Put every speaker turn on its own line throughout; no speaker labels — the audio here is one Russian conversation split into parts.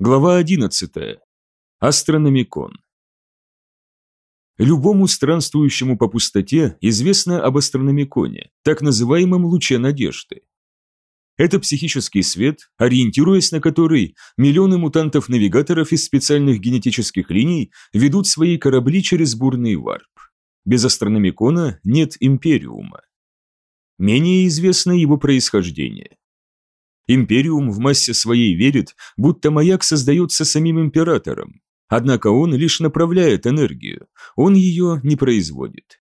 Глава 11. Астрономикон. Любому странствующему по пустоте известно об астрономиконе, так называемом луче надежды. Это психический свет, ориентируясь на который, миллионы мутантов-навигаторов из специальных генетических линий ведут свои корабли через бурный варп. Без астрономикона нет империума. Менее известно его происхождение. Империум в массе своей верит, будто маяк создается самим императором, однако он лишь направляет энергию, он ее не производит.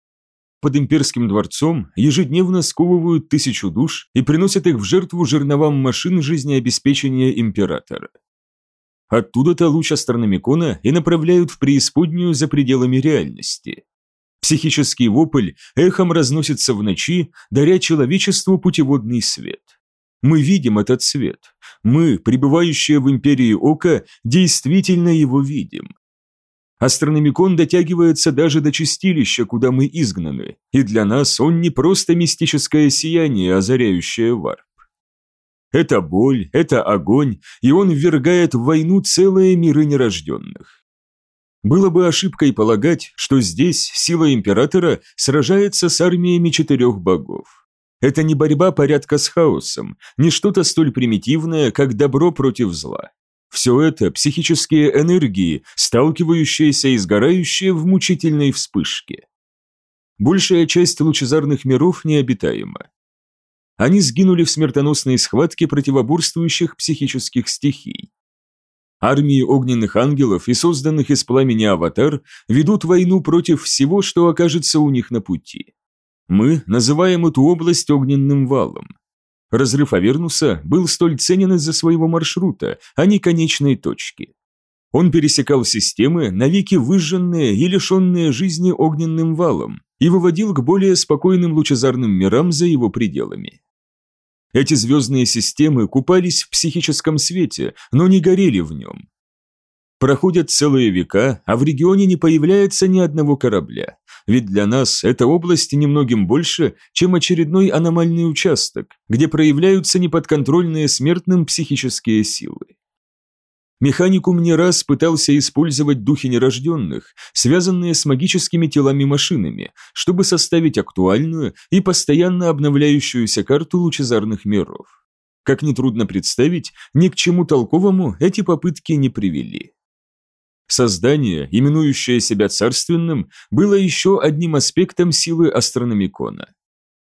Под имперским дворцом ежедневно сковывают тысячу душ и приносят их в жертву жерновам машин жизнеобеспечения императора. Оттуда-то луч астрономикона и направляют в преисподнюю за пределами реальности. Психический вопль эхом разносится в ночи, даря человечеству путеводный свет. Мы видим этот свет. Мы, пребывающие в империи Ока, действительно его видим. Астрономикон дотягивается даже до чистилища, куда мы изгнаны, и для нас он не просто мистическое сияние, озаряющее варп. Это боль, это огонь, и он ввергает в войну целые миры нерожденных. Было бы ошибкой полагать, что здесь сила императора сражается с армиями четырех богов. Это не борьба порядка с хаосом, не что-то столь примитивное, как добро против зла. Все это психические энергии, сталкивающиеся и сгорающие в мучительной вспышке. Большая часть лучезарных миров необитаема. Они сгинули в смертоносной схватке противоборствующих психических стихий. Армии огненных ангелов и созданных из пламени аватар ведут войну против всего, что окажется у них на пути. Мы называем эту область огненным валом. Разрыв Авернуса был столь ценен из-за своего маршрута, а не конечной точки. Он пересекал системы, навеки выжженные и лишенные жизни огненным валом, и выводил к более спокойным лучезарным мирам за его пределами. Эти звездные системы купались в психическом свете, но не горели в нем. Проходят целые века, а в регионе не появляется ни одного корабля, ведь для нас эта область немногим больше, чем очередной аномальный участок, где проявляются неподконтрольные смертным психические силы. Механикум не раз пытался использовать духи нерожденных, связанные с магическими телами-машинами, чтобы составить актуальную и постоянно обновляющуюся карту лучезарных миров. Как нетрудно представить, ни к чему толковому эти попытки не привели. Создание, именующее себя царственным, было еще одним аспектом силы астрономикона.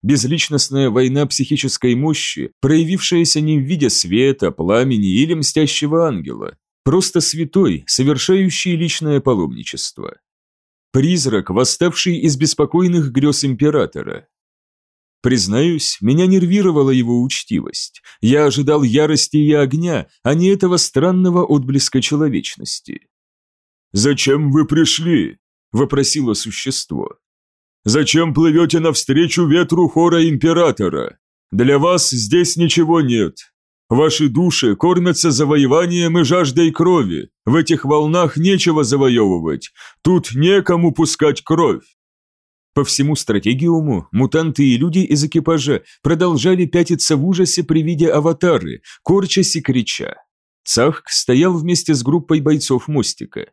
Безличностная война психической мощи, проявившаяся не в виде света, пламени или мстящего ангела, просто святой, совершающий личное паломничество. Призрак, восставший из беспокойных грез императора. Признаюсь, меня нервировала его учтивость. Я ожидал ярости и огня, а не этого странного отблеска человечности. «Зачем вы пришли?» – вопросило существо. «Зачем плывете навстречу ветру хора Императора? Для вас здесь ничего нет. Ваши души кормятся завоеванием и жаждой крови. В этих волнах нечего завоевывать. Тут некому пускать кровь. По всему стратегиуму мутанты и люди из экипажа продолжали пятиться в ужасе при виде аватары, корчась и крича. Цахк стоял вместе с группой бойцов мостика.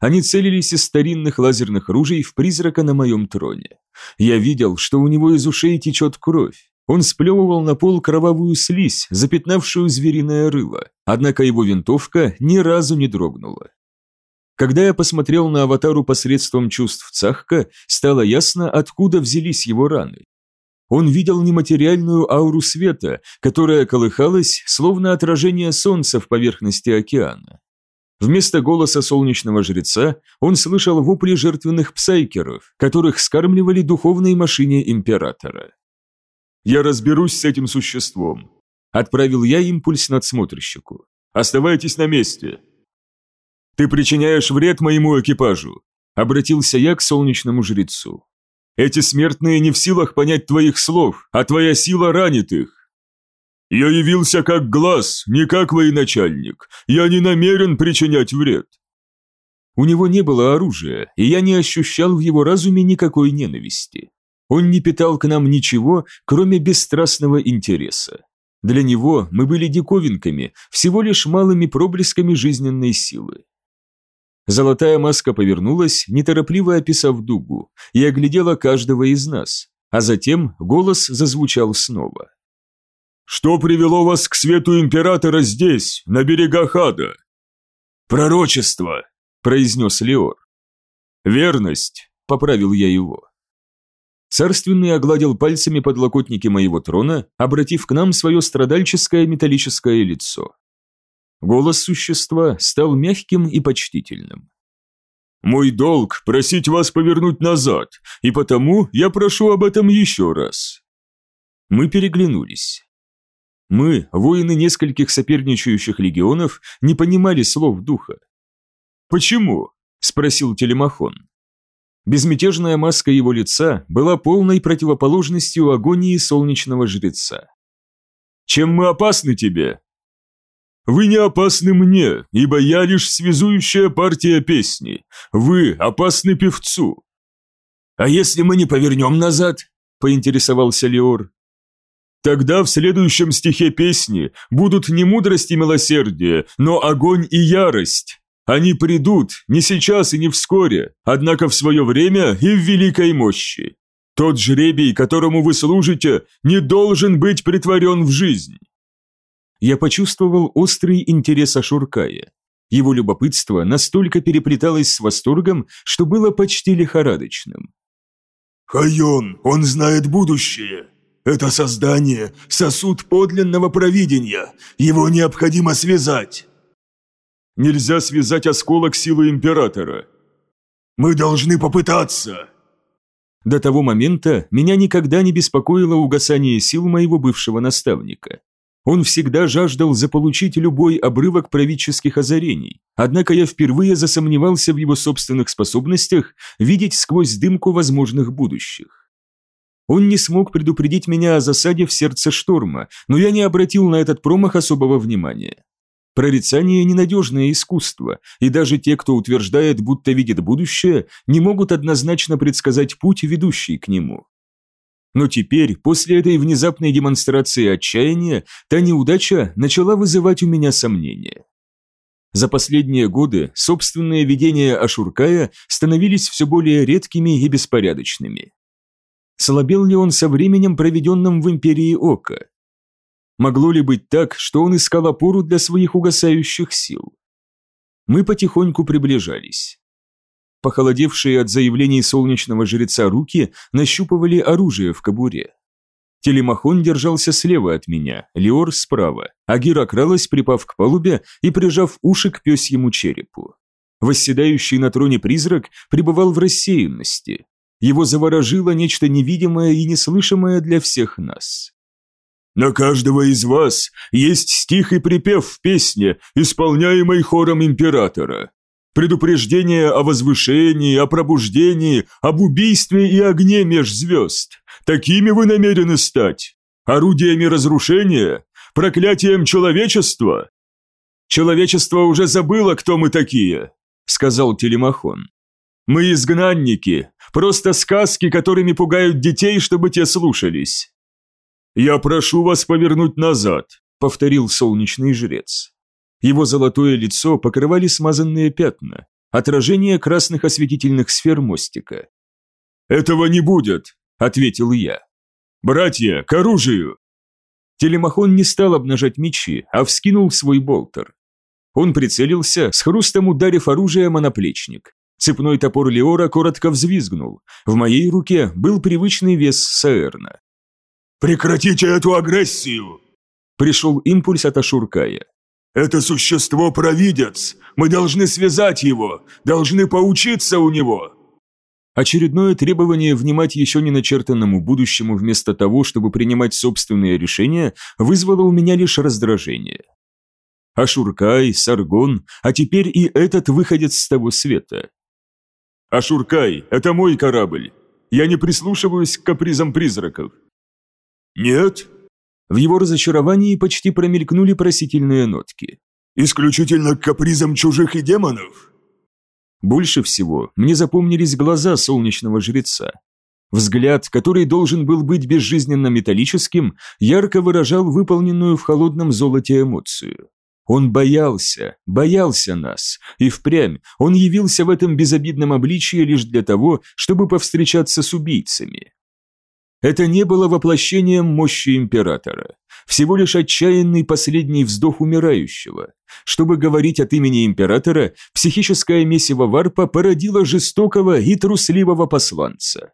Они целились из старинных лазерных ружей в призрака на моем троне. Я видел, что у него из ушей течет кровь. Он сплевывал на пол кровавую слизь, запятнавшую звериное рыло, однако его винтовка ни разу не дрогнула. Когда я посмотрел на аватару посредством чувств Цахка, стало ясно, откуда взялись его раны. Он видел нематериальную ауру света, которая колыхалась, словно отражение солнца в поверхности океана. Вместо голоса солнечного жреца он слышал вопли жертвенных псайкеров, которых скармливали духовной машине императора. «Я разберусь с этим существом», – отправил я импульс надсмотрщику. «Оставайтесь на месте». «Ты причиняешь вред моему экипажу», – обратился я к солнечному жрецу. «Эти смертные не в силах понять твоих слов, а твоя сила ранит их. «Я явился как глаз, не как военачальник. Я не намерен причинять вред». У него не было оружия, и я не ощущал в его разуме никакой ненависти. Он не питал к нам ничего, кроме бесстрастного интереса. Для него мы были диковинками, всего лишь малыми проблесками жизненной силы. Золотая маска повернулась, неторопливо описав дугу, и оглядела каждого из нас, а затем голос зазвучал снова. «Что привело вас к свету Императора здесь, на берегах ада?» «Пророчество», – произнес Леор. «Верность», – поправил я его. Царственный огладил пальцами подлокотники моего трона, обратив к нам свое страдальческое металлическое лицо. Голос существа стал мягким и почтительным. «Мой долг – просить вас повернуть назад, и потому я прошу об этом еще раз». Мы переглянулись. Мы, воины нескольких соперничающих легионов, не понимали слов духа. «Почему?» – спросил Телемахон. Безмятежная маска его лица была полной противоположностью агонии солнечного жреца. «Чем мы опасны тебе?» «Вы не опасны мне, ибо я лишь связующая партия песни. Вы опасны певцу». «А если мы не повернем назад?» – поинтересовался Леор. Тогда в следующем стихе песни будут не мудрость и милосердие, но огонь и ярость. Они придут не сейчас и не вскоре, однако в свое время и в великой мощи. Тот жребий, которому вы служите, не должен быть притворен в жизнь. Я почувствовал острый интерес Ашуркая. Его любопытство настолько переплеталось с восторгом, что было почти лихорадочным.
«Хайон, он знает будущее. Это создание – сосуд подлинного провидения. Его необходимо связать».
Нельзя связать осколок силы Императора.
Мы должны попытаться.
До того момента меня никогда не беспокоило угасание сил моего бывшего наставника. Он всегда жаждал заполучить любой обрывок правительских озарений, однако я впервые засомневался в его собственных способностях видеть сквозь дымку возможных будущих. Он не смог предупредить меня о засаде в сердце шторма, но я не обратил на этот промах особого внимания. Прорицание – ненадежное искусство, и даже те, кто утверждает, будто видит будущее, не могут однозначно предсказать путь, ведущий к нему. Но теперь, после этой внезапной демонстрации отчаяния, та неудача начала вызывать у меня сомнения. За последние годы собственные видения Ашуркая становились все более редкими и беспорядочными. Слабел ли он со временем, проведенным в Империи Ока? Могло ли быть так, что он искал опору для своих угасающих сил? Мы потихоньку приближались. Похолодевшие от заявлений солнечного жреца руки нащупывали оружие в кобуре. Телемахон держался слева от меня, Леор справа, а Гира кралась, припав к палубе и прижав уши к пёсьему черепу. Восседающий на троне призрак пребывал в рассеянности. Его заворожило нечто невидимое и неслышимое для всех нас.
На каждого из вас есть стих и припев в песне, исполняемой хором императора. Предупреждение о возвышении, о пробуждении, об убийстве и огне меж звезд. Такими вы намерены стать? Орудиями разрушения? Проклятием человечества? Человечество уже забыло, кто мы такие, сказал Телемахон. Мы изгнанники, просто сказки, которыми пугают детей, чтобы те слушались. «Я прошу вас повернуть назад», – повторил солнечный жрец. Его золотое лицо покрывали смазанные пятна, отражение красных осветительных сфер мостика. «Этого не будет», – ответил я. «Братья, к оружию!» Телемахон не стал обнажать мечи, а вскинул свой болтер. Он прицелился, с хрустом ударив оружие моноплечник. Цепной топор Леора коротко взвизгнул. В моей руке был привычный вес Саэрна. «Прекратите эту агрессию!» Пришел импульс от Ашуркая. «Это существо провидец! Мы должны связать его! Должны поучиться у него!»
Очередное требование внимать еще не начертанному будущему вместо того, чтобы принимать собственные решения, вызвало у меня лишь раздражение. Ашуркай, Саргон, а теперь и этот выходец с того света. «Ашуркай, это мой корабль. Я не прислушиваюсь к капризам призраков.
«Нет?»
В его разочаровании почти промелькнули просительные нотки.
«Исключительно к капризам чужих и демонов?»
Больше всего мне запомнились глаза солнечного жреца. Взгляд, который должен был быть безжизненно металлическим, ярко выражал выполненную в холодном золоте эмоцию. Он боялся, боялся нас, и впрямь он явился в этом безобидном обличии лишь для того, чтобы повстречаться с убийцами. Это не было воплощением мощи императора, всего лишь отчаянный последний вздох умирающего. Чтобы говорить от имени императора, психическое месиво варпа породило жестокого и трусливого посланца.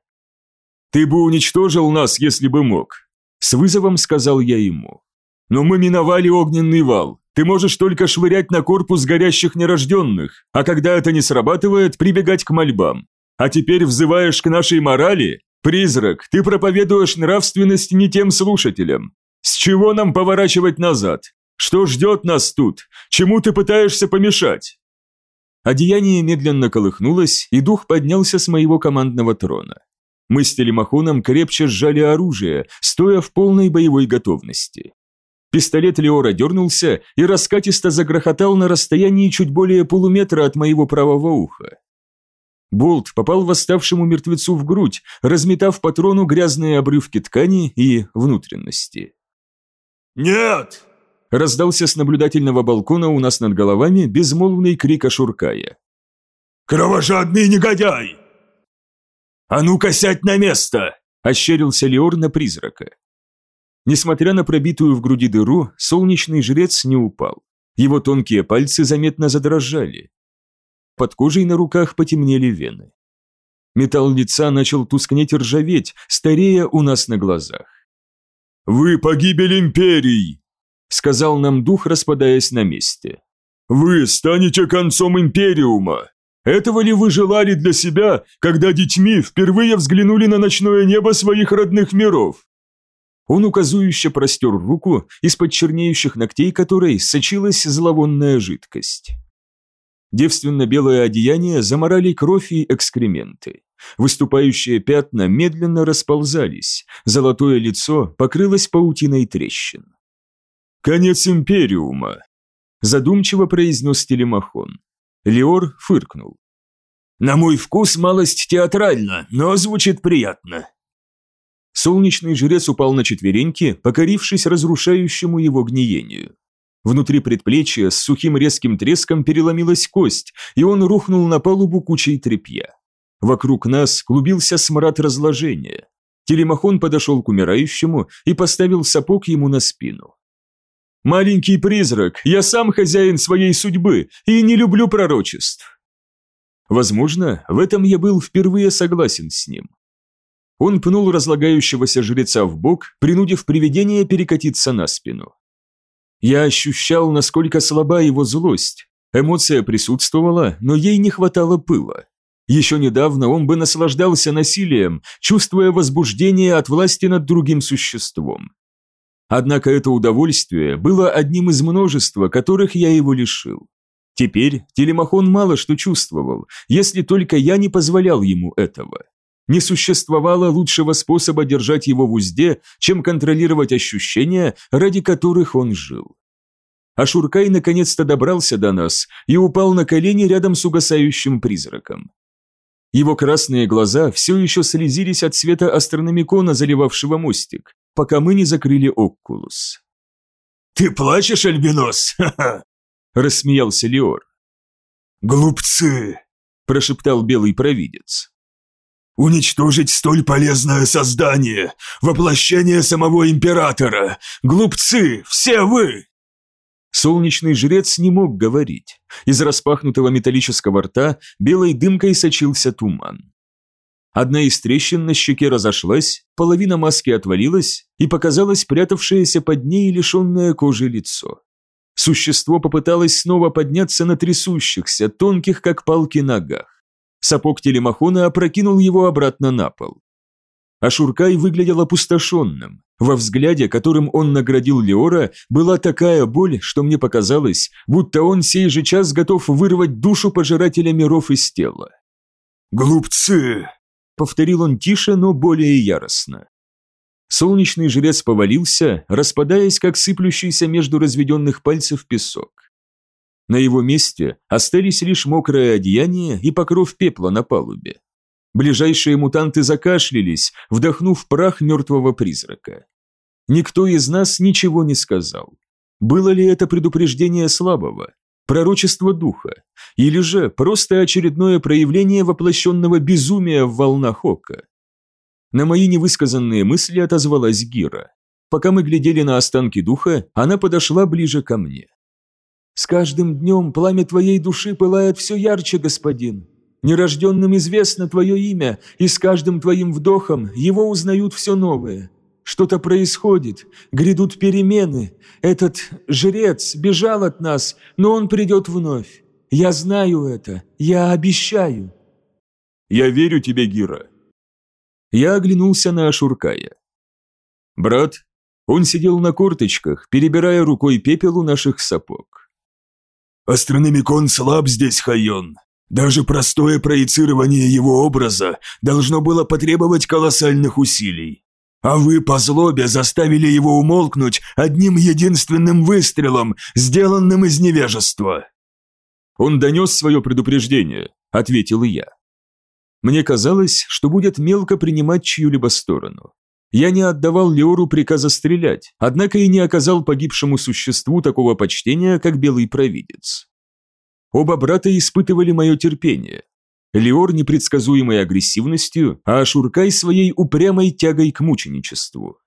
«Ты бы уничтожил нас, если бы мог», – с вызовом сказал я ему. «Но мы миновали огненный вал, ты можешь только швырять на корпус горящих нерожденных, а когда это не срабатывает, прибегать к мольбам. А теперь взываешь к нашей морали? Призрак, ты проповедуешь нравственность не тем слушателям. С чего нам поворачивать назад? Что ждет нас тут? Чему ты пытаешься помешать?» Одеяние медленно колыхнулось, и дух поднялся с моего командного трона. Мы с телемахоном крепче сжали оружие, стоя в полной боевой готовности. Пистолет Леора дернулся и раскатисто загрохотал на расстоянии чуть более полуметра от моего правого уха. Болт попал восставшему мертвецу в грудь, разметав патрону грязные обрывки ткани и внутренности.
«Нет!»
– раздался с наблюдательного балкона у нас над головами безмолвный крик Ашуркая.
«Кровожадный негодяй!»
«А ну-ка сядь на место!» – ощерился Леор на призрака. Несмотря на пробитую в груди дыру, солнечный жрец не упал. Его тонкие пальцы заметно задрожали. Под кожей на руках потемнели вены. Металл лица начал тускнеть и ржаветь, старея у нас на глазах.
«Вы погибель империи!»
– сказал нам дух, распадаясь на месте.
«Вы станете концом Империума! Этого ли вы желали для себя, когда детьми впервые взглянули на ночное небо своих родных миров?
Он указующе простер руку, из-под чернеющих ногтей которой сочилась зловонная жидкость. Девственно-белое одеяние заморали кровь и экскременты. Выступающие пятна медленно расползались, золотое лицо покрылось паутиной трещин.
«Конец Империума», – задумчиво произнес Телемахон.
Леор фыркнул.
«На мой вкус малость театрально, но звучит приятно.
Солнечный жрец упал на четвереньки, покорившись разрушающему его гниению. Внутри предплечья с сухим резким треском переломилась кость, и он рухнул на палубу кучей тряпья. Вокруг нас клубился смрад разложения. Телемахон подошел к умирающему и поставил сапог ему на спину. «Маленький призрак, я сам хозяин своей судьбы и не люблю пророчеств». Возможно, в этом я был впервые согласен с ним. Он пнул разлагающегося жреца в бок, принудив привидение перекатиться на спину. Я ощущал, насколько слаба его злость. Эмоция присутствовала, но ей не хватало пыла. Еще недавно он бы наслаждался насилием, чувствуя возбуждение от власти над другим существом. Однако это удовольствие было одним из множества, которых я его лишил. Теперь Телемахон мало что чувствовал, если только я не позволял ему этого. Не существовало лучшего способа держать его в узде, чем контролировать ощущения, ради которых он жил. Ашуркай наконец-то добрался до нас и упал на колени рядом с угасающим призраком. Его красные глаза все еще слезились от света астрономикона, заливавшего мостик, пока мы не закрыли Оккулус.
«Ты плачешь, Альбинос?»
– рассмеялся Леор.
«Глупцы!» – прошептал белый провидец. Уничтожить столь полезное создание, воплощение самого императора! Глупцы, все вы!»
Солнечный жрец не мог говорить. Из распахнутого металлического рта белой дымкой сочился туман. Одна из трещин на щеке разошлась, половина маски отвалилась, и показалось прятавшееся под ней лишенное кожи лицо. Существо попыталось снова подняться на трясущихся, тонких как палки ногах. Сапог телемахона опрокинул его обратно на пол. Ашуркай выглядел опустошенным. Во взгляде, которым он наградил Леора, была такая боль, что мне показалось, будто он сей же час готов вырвать душу пожирателя миров из тела.
«Глупцы!»
— повторил он тише, но более яростно. Солнечный жрец повалился, распадаясь, как сыплющийся между разведенных пальцев песок. На его месте остались лишь мокрое одеяние и покров пепла на палубе. Ближайшие мутанты закашлялись, вдохнув прах мертвого призрака. Никто из нас ничего не сказал. Было ли это предупреждение слабого? Пророчество духа? Или же просто очередное проявление воплощенного безумия в волнах ока? На мои невысказанные мысли отозвалась Гира. Пока мы глядели на останки духа, она подошла ближе ко мне. «С каждым днем пламя твоей души пылает все ярче, господин. Нерожденным известно твое имя, и с каждым твоим вдохом его узнают все новое. Что-то происходит, грядут перемены. Этот жрец бежал от нас, но он придет вновь. Я знаю это, я обещаю».
«Я верю тебе, Гира».
Я оглянулся на Ашуркая.
«Брат?» Он сидел на корточках, перебирая рукой пепел у наших сапог. «Астрономикон слаб здесь, Хайон. Даже простое проецирование его образа должно было потребовать колоссальных усилий. А вы по злобе заставили его умолкнуть одним единственным выстрелом, сделанным из невежества».
«Он донес свое предупреждение», — ответил я. Мне казалось, что будет мелко принимать чью-либо сторону. Я не отдавал Леору приказа стрелять, однако и не оказал погибшему существу такого почтения, как Белый Провидец. Оба брата испытывали мое терпение. Леор непредсказуемой агрессивностью, а Ашуркай своей упрямой тягой к мученичеству.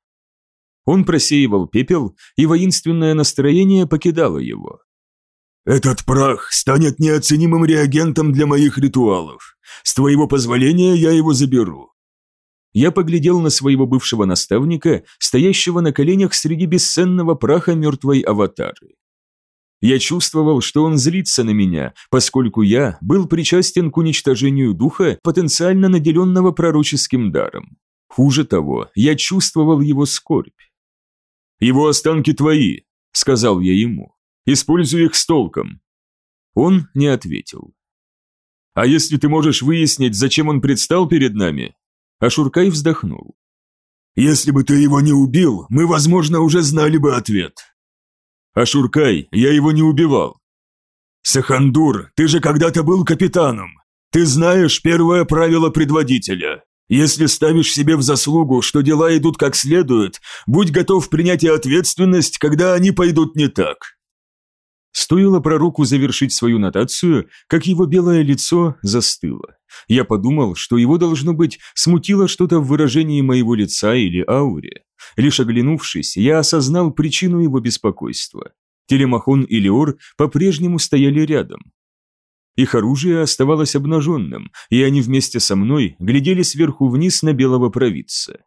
Он просеивал пепел, и воинственное настроение покидало его.
«Этот прах станет неоценимым реагентом для моих ритуалов. С твоего позволения я его заберу.
Я поглядел на своего бывшего наставника, стоящего на коленях среди бесценного праха мертвой аватары. Я чувствовал, что он злится на меня, поскольку я был причастен к уничтожению духа, потенциально наделенного пророческим даром. Хуже того, я чувствовал его скорбь.
«Его останки твои», — сказал я ему. «Используй их с толком».
Он не ответил.
«А если ты можешь выяснить, зачем он предстал перед нами,
Ашуркай вздохнул.
«Если бы ты его не убил, мы, возможно, уже знали бы ответ».
«Ашуркай, я его не убивал».
«Сахандур, ты же когда-то был капитаном. Ты знаешь первое правило предводителя. Если ставишь себе в заслугу, что дела идут как следует, будь готов принять и ответственность, когда они пойдут не так».
Стоило пророку завершить свою нотацию, как его белое лицо застыло. Я подумал, что его, должно быть, смутило что-то в выражении моего лица или ауре. Лишь оглянувшись, я осознал причину его беспокойства. Телемахон и Леор по-прежнему стояли рядом. Их оружие оставалось обнаженным, и они вместе со мной глядели сверху вниз на белого провидца.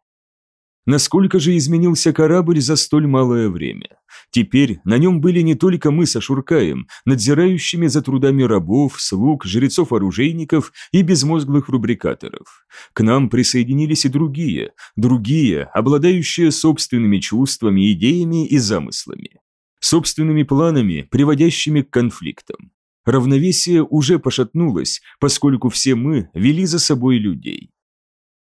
Насколько же изменился корабль за столь малое время? Теперь на нем были не только мы со Шуркаем, надзирающими за трудами рабов, слуг, жрецов-оружейников и безмозглых рубрикаторов. К нам присоединились и другие, другие, обладающие собственными чувствами, идеями и замыслами. Собственными планами, приводящими к конфликтам. Равновесие уже пошатнулось, поскольку все мы вели за собой людей.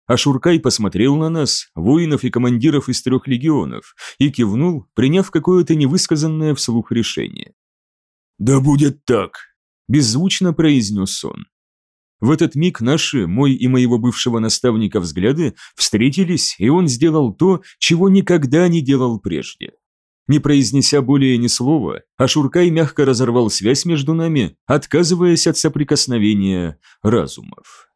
Ашуркай посмотрел на нас, воинов и командиров из трех легионов, и кивнул, приняв какое-то невысказанное вслух решение.
«Да будет так», –
беззвучно произнес он. В этот миг наши, мой и моего бывшего наставника взгляды встретились, и он сделал то, чего никогда не делал прежде. Не произнеся более ни слова, Ашуркай мягко разорвал связь между нами, отказываясь от соприкосновения разумов.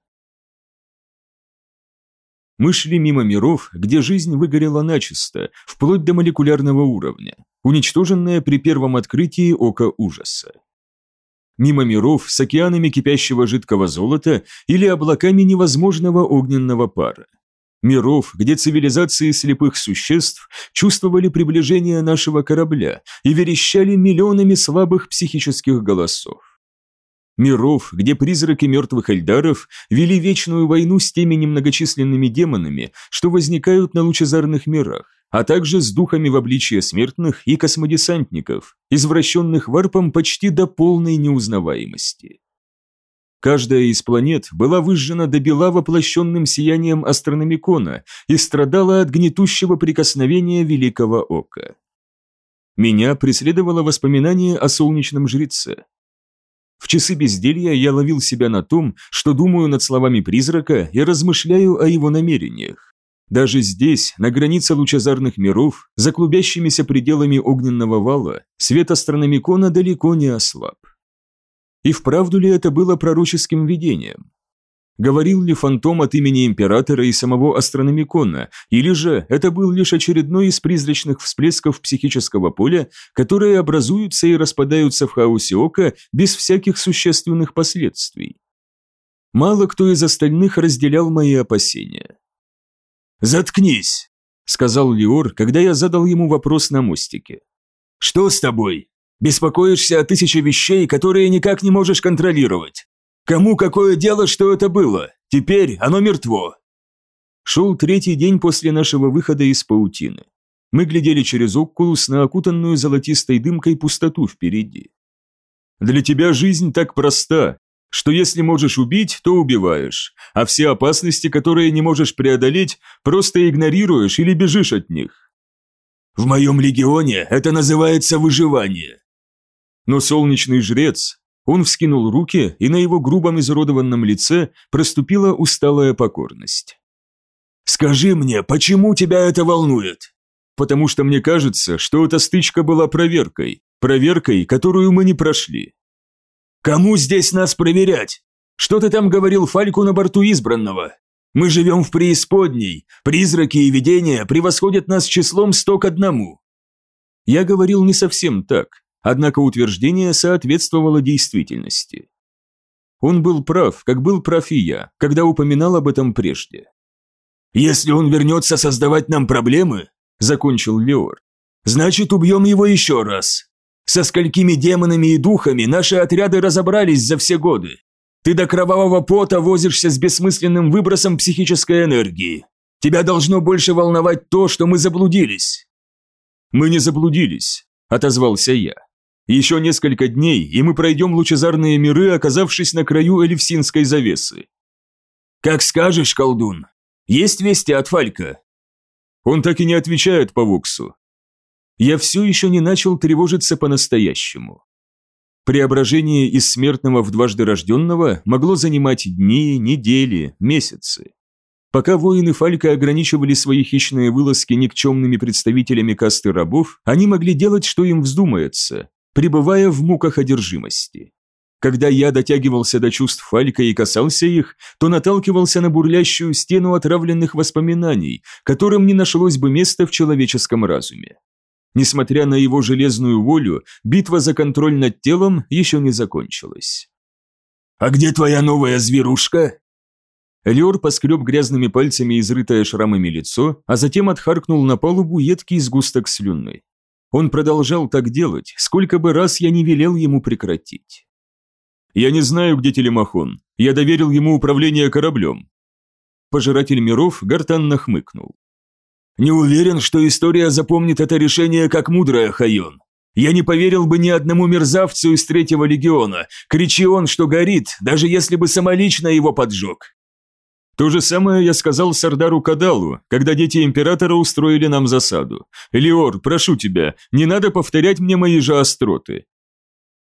Мы шли мимо миров, где жизнь выгорела начисто, вплоть до молекулярного уровня, уничтоженная при первом открытии ока ужаса. Мимо миров с океанами кипящего жидкого золота или облаками невозможного огненного пара. Миров, где цивилизации слепых существ чувствовали приближение нашего корабля и верещали миллионами слабых психических голосов миров, где призраки мертвых эльдаров вели вечную войну с теми немногочисленными демонами, что возникают на лучезарных мирах, а также с духами в обличье смертных и космодесантников, извращенных варпом почти до полной неузнаваемости. Каждая из планет была выжжена до бела воплощенным сиянием астрономикона и страдала от гнетущего прикосновения Великого Ока. Меня преследовало воспоминание о солнечном жреце, В часы безделья я ловил себя на том, что думаю над словами призрака и размышляю о его намерениях. Даже здесь, на границе лучезарных миров, за клубящимися пределами огненного вала, свет астрономикона далеко не ослаб. И вправду ли это было пророческим видением? Говорил ли фантом от имени императора и самого астрономикона, или же это был лишь очередной из призрачных всплесков психического поля, которые образуются и распадаются в хаосе ока без всяких существенных последствий? Мало кто из остальных разделял мои опасения.
«Заткнись!» – сказал Леор, когда я задал ему вопрос на мостике. «Что с тобой? Беспокоишься о тысяче вещей, которые никак не можешь контролировать. Кому какое дело, что это было? Теперь оно мертво».
Шел третий день после нашего выхода из паутины. Мы глядели через окулус на окутанную золотистой дымкой пустоту впереди. «Для тебя жизнь так проста, что если можешь убить, то убиваешь, а все опасности, которые не можешь преодолеть, просто игнорируешь или бежишь от них.
В моем легионе это называется выживание.
Но солнечный жрец, он вскинул руки, и на его грубом изуродованном лице проступила усталая покорность.
«Скажи мне, почему тебя это волнует?»
«Потому что мне кажется, что эта стычка была проверкой, проверкой, которую мы не прошли.
Кому здесь нас проверять? Что ты там говорил Фальку на борту избранного? Мы живем в преисподней, призраки и видения превосходят нас числом сто к одному».
Я говорил не совсем так, однако утверждение соответствовало действительности. Он был прав, как был прав и я, когда упоминал об этом прежде.
«Если он вернется создавать нам проблемы», – закончил Леор, – «значит, убьем его еще раз. Со сколькими демонами и духами наши отряды разобрались за все годы. Ты до кровавого пота возишься с бессмысленным выбросом психической энергии. Тебя должно больше волновать то, что мы заблудились».
«Мы не заблудились», – отозвался я. «Еще несколько дней, и мы пройдем лучезарные миры, оказавшись на краю эльфсинской завесы».
«Как скажешь, колдун. Есть вести от Фалька?»
Он так и не отвечает по Воксу я все еще не начал тревожиться по-настоящему. Преображение из смертного в дважды рожденного могло занимать дни, недели, месяцы. Пока воины Фалька ограничивали свои хищные вылазки никчемными представителями касты рабов, они могли делать, что им вздумается, пребывая в муках одержимости. Когда я дотягивался до чувств Фалька и касался их, то наталкивался на бурлящую стену отравленных воспоминаний, которым не нашлось бы места в человеческом разуме. Несмотря на его железную волю, битва за контроль над телом еще не закончилась.
«А где твоя новая зверушка?»
Леор поскреб грязными пальцами изрытое шрамами лицо, а затем отхаркнул на палубу едкий сгусток слюны. Он продолжал так делать, сколько бы раз я не велел ему прекратить. «Я не знаю, где телемахон. Я доверил ему управление кораблем». Пожиратель миров гортанно хмыкнул.
Не уверен, что история запомнит это решение как мудрое, Хайон. Я не поверил бы ни одному мерзавцу из третьего легиона, кричи он, что горит, даже если бы самолично его поджег.
То же самое я сказал Сардару Кадалу, когда дети Императора устроили нам засаду. Элиор, прошу тебя, не надо повторять мне мои же остроты.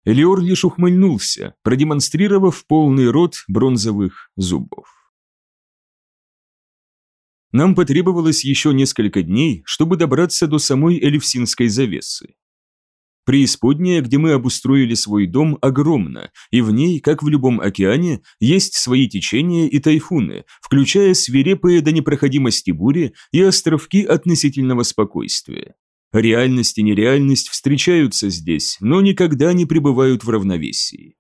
Элиор лишь ухмыльнулся, продемонстрировав полный рот бронзовых зубов. Нам потребовалось еще несколько дней, чтобы добраться до самой Элевсинской завесы. Преисподняя, где мы обустроили свой дом, огромна, и в ней, как в любом океане, есть свои течения и тайфуны, включая свирепые до непроходимости бури и островки относительного спокойствия. Реальность и нереальность встречаются здесь, но никогда не пребывают в равновесии.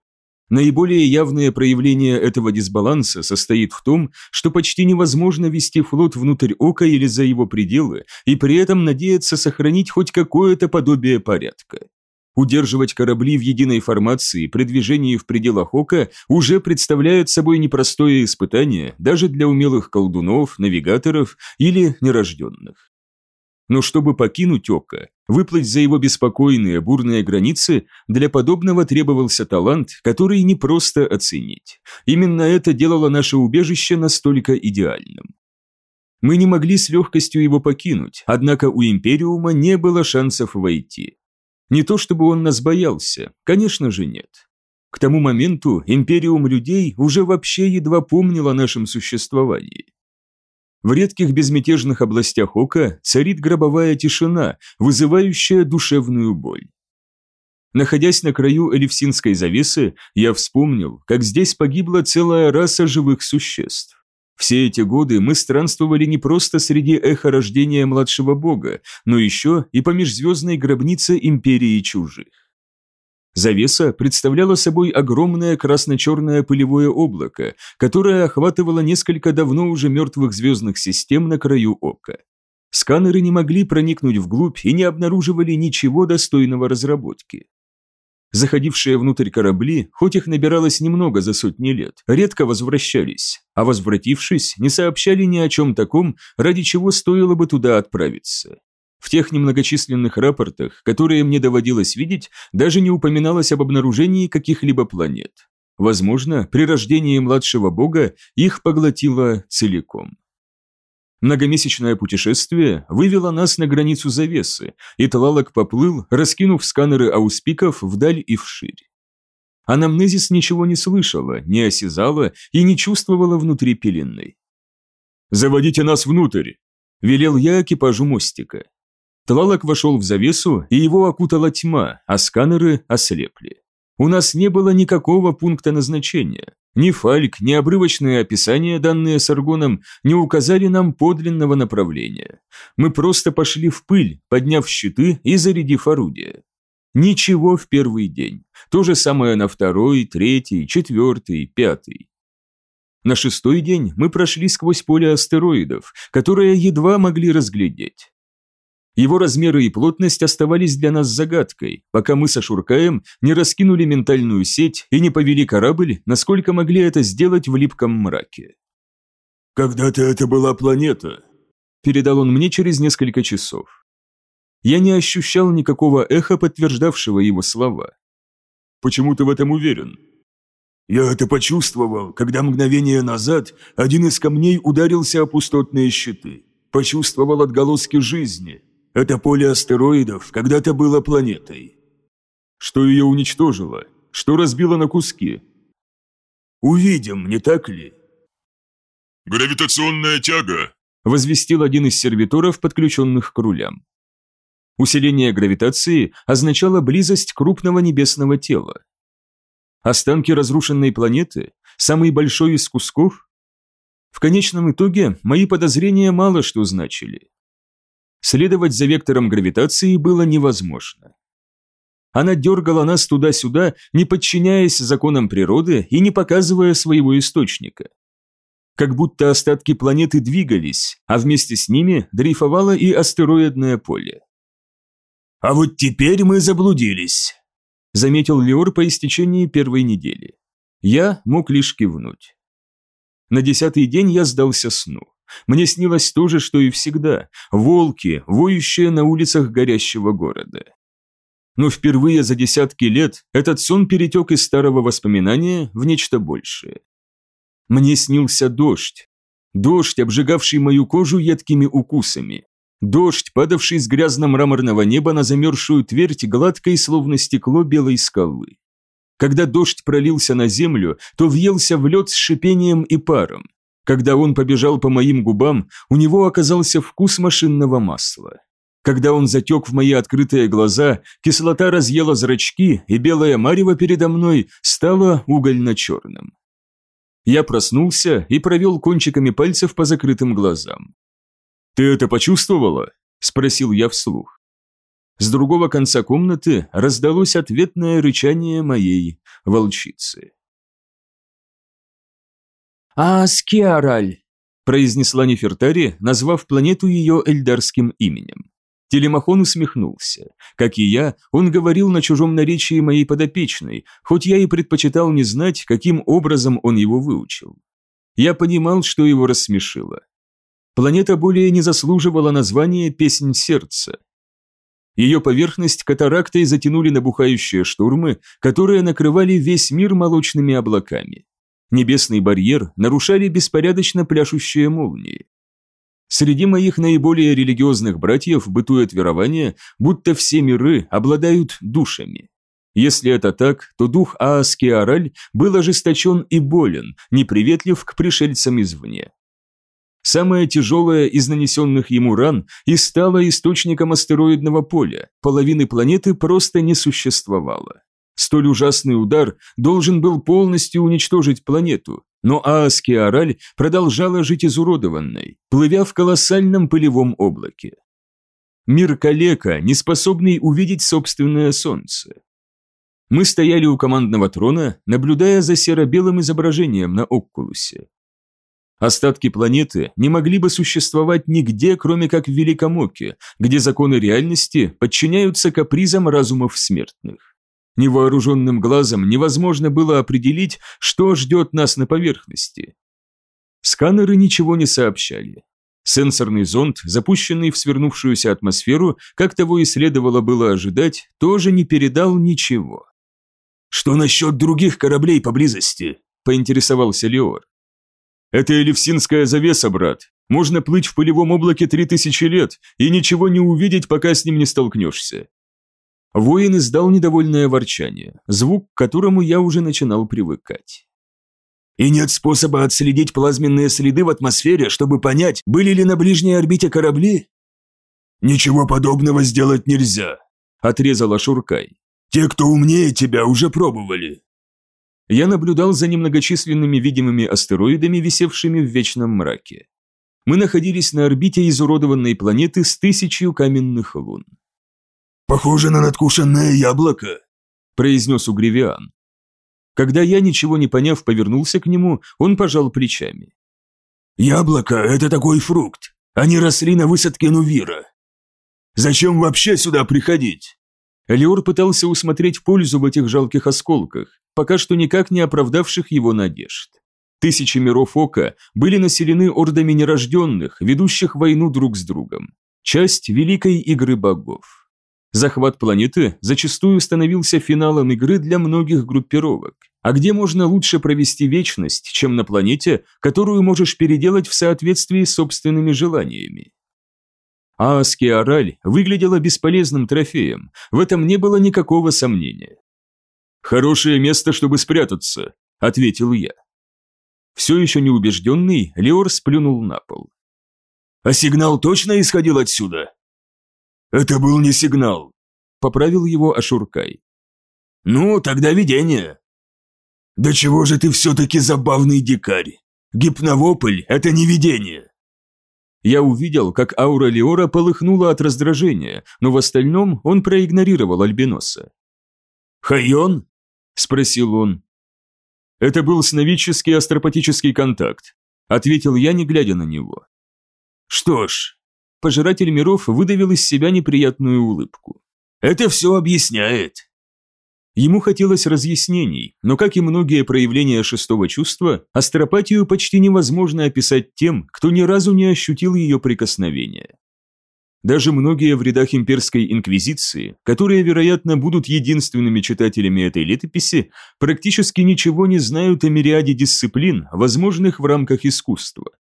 Наиболее явное проявление этого дисбаланса состоит в том, что почти невозможно вести флот внутрь ока или за его пределы и при этом надеяться сохранить хоть какое-то подобие порядка. Удерживать корабли в единой формации при движении в пределах ока уже представляет собой непростое испытание даже для умелых колдунов, навигаторов или нерожденных. Но чтобы покинуть Ока, выплыть за его беспокойные бурные границы, для подобного требовался талант, который не просто оценить. Именно это делало наше убежище настолько идеальным. Мы не могли с легкостью его покинуть, однако у Империума не было шансов войти. Не то чтобы он нас боялся, конечно же нет. К тому моменту империум людей уже вообще едва помнил о нашем существовании. В редких безмятежных областях ока царит гробовая тишина, вызывающая душевную боль. Находясь на краю Элевсинской завесы, я вспомнил, как здесь погибла целая раса живых существ. Все эти годы мы странствовали не просто среди эхо рождения младшего бога, но еще и по межзвездной гробнице империи чужих. Завеса представляла собой огромное красно-черное пылевое облако, которое охватывало несколько давно уже мертвых звездных систем на краю ока. Сканеры не могли проникнуть вглубь и не обнаруживали ничего достойного разработки. Заходившие внутрь корабли, хоть их набиралось немного за сотни лет, редко возвращались, а возвратившись, не сообщали ни о чем таком, ради чего стоило бы туда отправиться. В тех немногочисленных рапортах, которые мне доводилось видеть, даже не упоминалось об обнаружении каких-либо планет. Возможно, при рождении младшего бога их поглотило целиком. Многомесячное путешествие вывело нас на границу завесы, и Тлалок поплыл, раскинув сканеры ауспиков вдаль и вширь. Анамнезис ничего не слышала, не осязала и не чувствовала внутри пеленной.
«Заводите нас внутрь!» – велел я экипажу мостика.
Тлалок вошел в завесу, и его окутала тьма, а сканеры ослепли. У нас не было никакого пункта назначения. Ни фальк, ни обрывочные описания, данные с аргоном, не указали нам подлинного направления. Мы просто пошли в пыль, подняв щиты и зарядив орудия. Ничего в первый день. То же самое на второй, третий, четвертый, пятый. На шестой день мы прошли сквозь поле астероидов, которые едва могли разглядеть. Его размеры и плотность оставались для нас загадкой, пока мы со Шуркаем не раскинули ментальную сеть и не повели корабль, насколько могли это сделать в липком мраке.
«Когда-то это была планета», –
передал он мне через несколько часов. Я не ощущал никакого эха, подтверждавшего его слова.
«Почему ты в этом уверен?» «Я это почувствовал, когда мгновение назад один из камней ударился о пустотные щиты. Почувствовал отголоски жизни, это поле астероидов когда-то было планетой.
Что ее уничтожило? Что разбило на куски?
Увидим, не так ли?
«Гравитационная тяга!»
– возвестил один из сервиторов, подключенных к рулям. Усиление гравитации означало близость крупного небесного тела. Останки разрушенной планеты, самый большой из кусков? В конечном итоге мои подозрения мало что значили. Следовать за вектором гравитации было невозможно. Она дергала нас туда-сюда, не подчиняясь законам природы и не показывая своего источника. Как будто остатки планеты двигались, а вместе с ними дрейфовало и астероидное поле.
«А вот теперь мы заблудились», –
заметил Леор по истечении первой недели. Я мог лишь кивнуть. На десятый день я сдался сну. Мне снилось то же, что и всегда – волки, воющие на улицах горящего города. Но впервые за десятки лет этот сон перетек из старого воспоминания в нечто большее. Мне снился дождь. Дождь, обжигавший мою кожу едкими укусами. Дождь, падавший с грязно-мраморного неба на замерзшую твердь гладкой, словно стекло белой скалы. Когда дождь пролился на землю, то въелся в лед с шипением и паром. Когда он побежал по моим губам, у него оказался вкус машинного масла. Когда он затек в мои открытые глаза, кислота разъела зрачки, и белое марево передо мной стало угольно-черным. Я проснулся и провел кончиками пальцев по закрытым глазам.
«Ты это почувствовала?» – спросил я вслух.
С другого конца комнаты раздалось ответное рычание моей волчицы.
«Аскиараль», – произнесла
Нефертари, назвав планету ее эльдарским именем. Телемахон усмехнулся. Как и я, он говорил на чужом наречии моей подопечной, хоть я и предпочитал не знать, каким образом он его выучил. Я понимал, что его рассмешило. Планета более не заслуживала названия «Песнь сердца». Ее поверхность катарактой затянули набухающие штурмы, которые накрывали весь мир молочными облаками. Небесный барьер нарушали беспорядочно пляшущие молнии. Среди моих наиболее религиозных братьев бытует верование, будто все миры обладают душами. Если это так, то дух Ааскиараль был ожесточен и болен, неприветлив к пришельцам извне. Самая тяжелая из нанесенных ему ран и стала источником астероидного поля, половины планеты просто не существовало. Столь ужасный удар должен был полностью уничтожить планету, но Ааскиараль продолжала жить изуродованной, плывя в колоссальном пылевом облаке. Мир калека, не способный увидеть собственное солнце. Мы стояли у командного трона, наблюдая за серо-белым изображением на Оккулусе. Остатки планеты не могли бы существовать нигде, кроме как в Великомоке, где законы реальности подчиняются капризам разумов смертных. Невооруженным глазом невозможно было определить, что ждет нас на поверхности. Сканеры ничего не сообщали. Сенсорный зонд, запущенный в свернувшуюся атмосферу, как того и следовало было ожидать, тоже не передал ничего.
«Что насчет других кораблей поблизости?» – поинтересовался Леор.
«Это элевсинская завеса, брат. Можно плыть в пылевом облаке три тысячи лет и ничего не увидеть, пока с ним не столкнешься». Воин издал недовольное ворчание, звук к которому я уже начинал привыкать.
«И нет способа отследить плазменные следы в атмосфере, чтобы понять, были ли на ближней орбите корабли?» «Ничего подобного сделать нельзя», – отрезала Шуркай. «Те, кто умнее тебя, уже пробовали».
Я наблюдал за немногочисленными видимыми астероидами, висевшими в вечном мраке. Мы находились на орбите изуродованной планеты с тысячью каменных лун.
«Похоже на надкушенное яблоко», – произнес Угревиан.
Когда я, ничего не поняв, повернулся к нему, он пожал плечами.
«Яблоко – это такой фрукт. Они росли на высотке Нувира. Зачем вообще сюда приходить?»
Элиор пытался усмотреть пользу в этих жалких осколках, пока что никак не оправдавших его надежд. Тысячи миров Ока были населены ордами нерожденных, ведущих войну друг с другом. Часть великой игры богов. Захват планеты зачастую становился финалом игры для многих группировок. А где можно лучше провести вечность, чем на планете, которую можешь переделать в соответствии с собственными желаниями? Ааскиараль выглядела бесполезным трофеем, в этом не было никакого сомнения. «Хорошее место, чтобы спрятаться», – ответил я. Все еще неубежденный, Леор сплюнул на пол.
«А сигнал точно исходил отсюда?» «Это был не сигнал», – поправил его Ашуркай. «Ну, тогда видение». «Да чего же ты все-таки забавный дикарь? Гипновопль – это не видение».
Я увидел, как аура Леора полыхнула от раздражения, но в остальном он проигнорировал Альбиноса.
«Хайон?» – спросил он.
«Это был сновидческий астропатический контакт», – ответил я, не глядя на него.
«Что ж...»
– пожиратель миров выдавил из себя неприятную улыбку.
«Это все объясняет».
Ему хотелось разъяснений, но, как и многие проявления шестого чувства, астропатию почти невозможно описать тем, кто ни разу не ощутил ее прикосновения. Даже многие в рядах имперской инквизиции, которые, вероятно, будут единственными читателями этой летописи, практически ничего не знают о мириаде дисциплин, возможных в рамках искусства.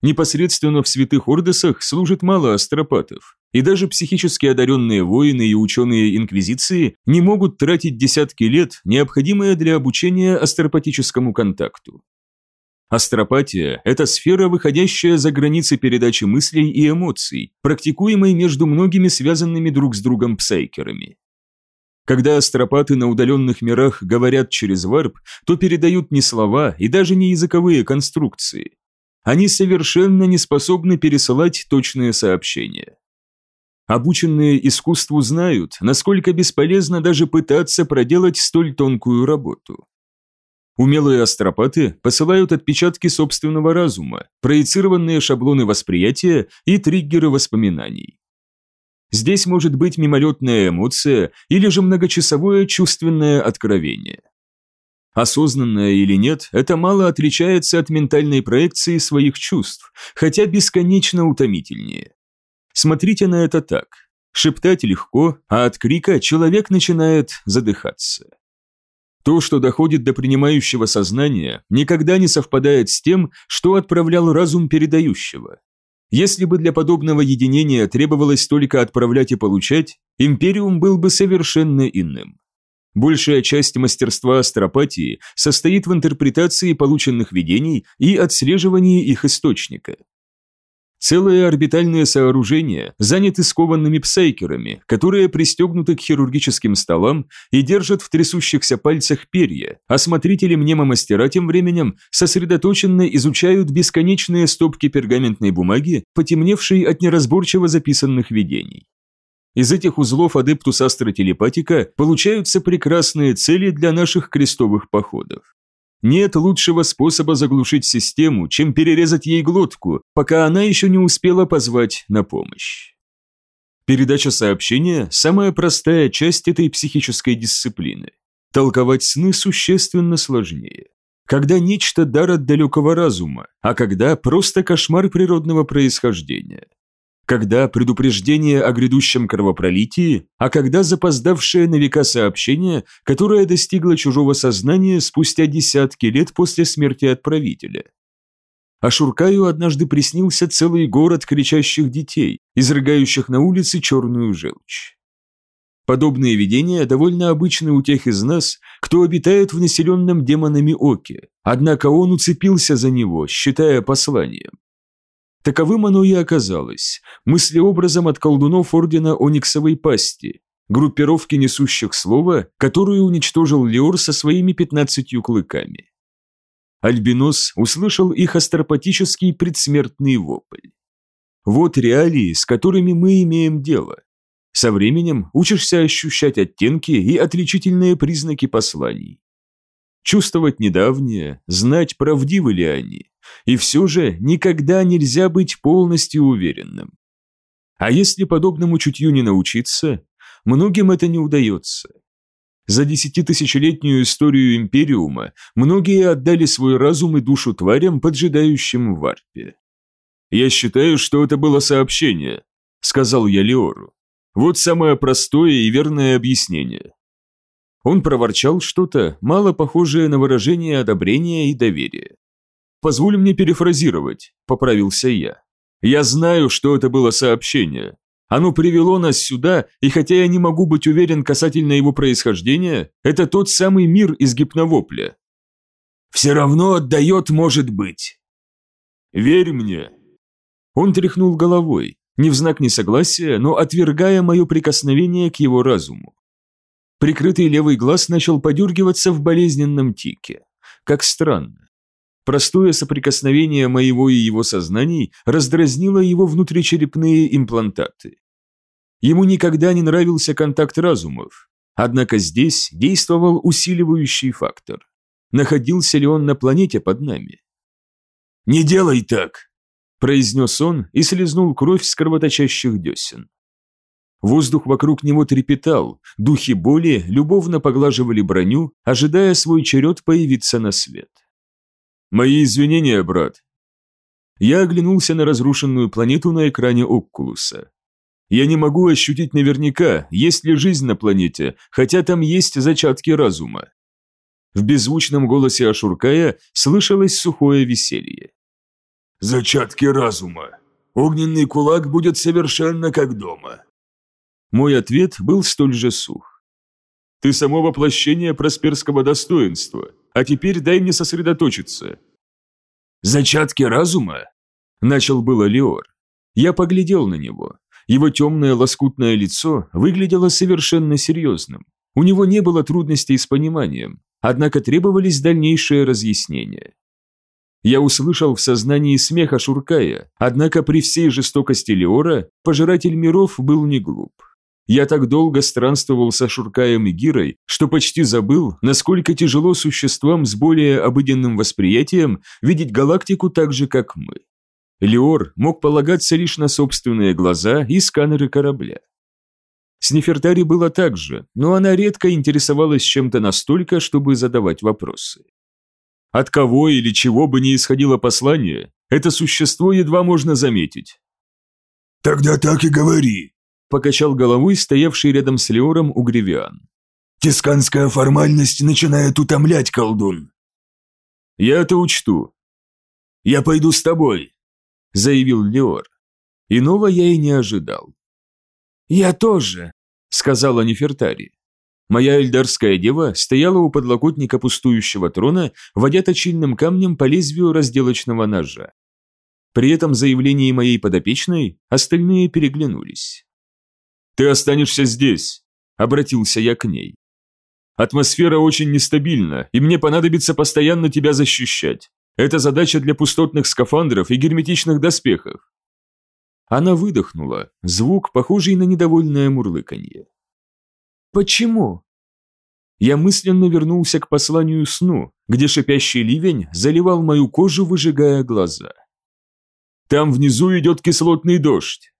Непосредственно в святых ордесах служит мало астропатов, и даже психически одаренные воины и ученые Инквизиции не могут тратить десятки лет, необходимые для обучения астропатическому контакту. Астропатия – это сфера, выходящая за границы передачи мыслей и эмоций, практикуемой между многими связанными друг с другом псайкерами. Когда астропаты на удаленных мирах говорят через варп, то передают не слова и даже не языковые конструкции. Они совершенно не способны пересылать точные сообщения. Обученные искусству знают, насколько бесполезно даже пытаться проделать столь тонкую работу. Умелые астропаты посылают отпечатки собственного разума, проецированные шаблоны восприятия и триггеры воспоминаний. Здесь может быть мимолетная эмоция или же многочасовое чувственное откровение. Осознанное или нет, это мало отличается от ментальной проекции своих чувств, хотя бесконечно утомительнее. Смотрите на это так. Шептать легко, а от крика человек начинает задыхаться. То, что доходит до принимающего сознания, никогда не совпадает с тем, что отправлял разум передающего. Если бы для подобного единения требовалось только отправлять и получать, империум был бы совершенно иным. Большая часть мастерства астропатии состоит в интерпретации полученных видений и отслеживании их источника. Целые орбитальные сооружения заняты скованными псайкерами, которые пристегнуты к хирургическим столам и держат в трясущихся пальцах перья, а смотрители мнемомастера тем временем сосредоточенно изучают бесконечные стопки пергаментной бумаги, потемневшей от неразборчиво записанных видений. Из этих узлов адептус астротелепатика получаются прекрасные цели для наших крестовых походов. Нет лучшего способа заглушить систему, чем перерезать ей глотку, пока она еще не успела позвать на помощь. Передача сообщения – самая простая часть этой психической дисциплины. Толковать сны существенно сложнее. Когда нечто дар от далекого разума, а когда просто кошмар природного происхождения когда предупреждение о грядущем кровопролитии, а когда запоздавшее на века сообщение, которое достигло чужого сознания спустя десятки лет после смерти отправителя. А Шуркаю однажды приснился целый город кричащих детей, изрыгающих на улице черную желчь. Подобные видения довольно обычны у тех из нас, кто обитает в населенном демонами оке, однако он уцепился за него, считая посланием. Таковым оно и оказалось, мыслеобразом от колдунов Ордена Ониксовой Пасти, группировки несущих слова, которую уничтожил Леор со своими пятнадцатью клыками. Альбинос услышал их астропатический предсмертный вопль. Вот реалии, с которыми мы имеем дело. Со временем учишься ощущать оттенки и отличительные признаки посланий. Чувствовать недавнее, знать, правдивы ли они, и все же никогда нельзя быть полностью уверенным. А если подобному чутью не научиться, многим это не удается. За десятитысячелетнюю историю Империума многие отдали свой разум и душу тварям, поджидающим в варпе. «Я считаю, что это было сообщение», — сказал я Леору. «Вот самое простое и верное объяснение». Он проворчал что-то, мало похожее на выражение одобрения и доверия. Позволь мне перефразировать, поправился я. Я знаю, что это было сообщение. Оно привело нас сюда, и хотя я не могу быть уверен касательно его происхождения, это тот самый мир из гипновопля. Все равно отдает, может быть. Верь мне. Он тряхнул головой, не в знак несогласия, но отвергая мое прикосновение к его разуму. Прикрытый левый глаз начал подергиваться в болезненном тике. Как странно. Простое соприкосновение моего и его сознаний раздразнило его внутричерепные имплантаты. Ему никогда не нравился контакт разумов, однако здесь действовал усиливающий фактор. Находился ли он на планете под нами? «Не делай так!» – произнес он и слезнул кровь с кровоточащих десен. Воздух вокруг него трепетал, духи боли любовно поглаживали броню, ожидая свой черед появиться на свет. «Мои извинения, брат». Я оглянулся на разрушенную планету на экране Оккулуса. Я не могу ощутить наверняка, есть ли жизнь на планете, хотя там есть зачатки разума. В беззвучном голосе Ашуркая слышалось сухое веселье. «Зачатки разума. Огненный кулак будет совершенно как дома». Мой ответ был столь же сух. «Ты само воплощение просперского достоинства. А теперь дай мне сосредоточиться». «Зачатки разума?» – начал было Леор. Я поглядел на него. Его темное лоскутное лицо выглядело совершенно серьезным. У него не было трудностей с пониманием, однако требовались дальнейшие разъяснения. Я услышал в сознании смеха Шуркая, однако при всей жестокости Леора пожиратель миров был не глуп. Я так долго странствовал со Шуркаем и Гирой, что почти забыл, насколько тяжело существам с более обыденным восприятием видеть галактику так же, как мы. Леор мог полагаться лишь на собственные глаза и сканеры корабля. С Нефертари было так же, но она редко интересовалась чем-то настолько, чтобы задавать вопросы. От кого или чего бы ни исходило послание, это существо едва можно заметить.
«Тогда так и говори»,
покачал головой стоявший рядом с Леором Угревиан.
«Тисканская формальность начинает утомлять, колдун».
«Я это учту».
«Я пойду с тобой», —
заявил Леор. Иного я и не ожидал.
«Я тоже», —
сказала Нефертари. Моя эльдарская дева стояла у подлокотника пустующего трона, водя точильным камнем по лезвию разделочного ножа. При этом заявлении моей подопечной остальные переглянулись. «Ты останешься здесь», – обратился я к ней. «Атмосфера очень нестабильна, и мне понадобится постоянно тебя защищать. Это задача для пустотных скафандров и герметичных доспехов». Она выдохнула, звук, похожий на недовольное мурлыканье.
«Почему?»
Я мысленно вернулся к посланию сну, где шипящий ливень заливал мою кожу, выжигая глаза. Там внизу идет кислотный дождь.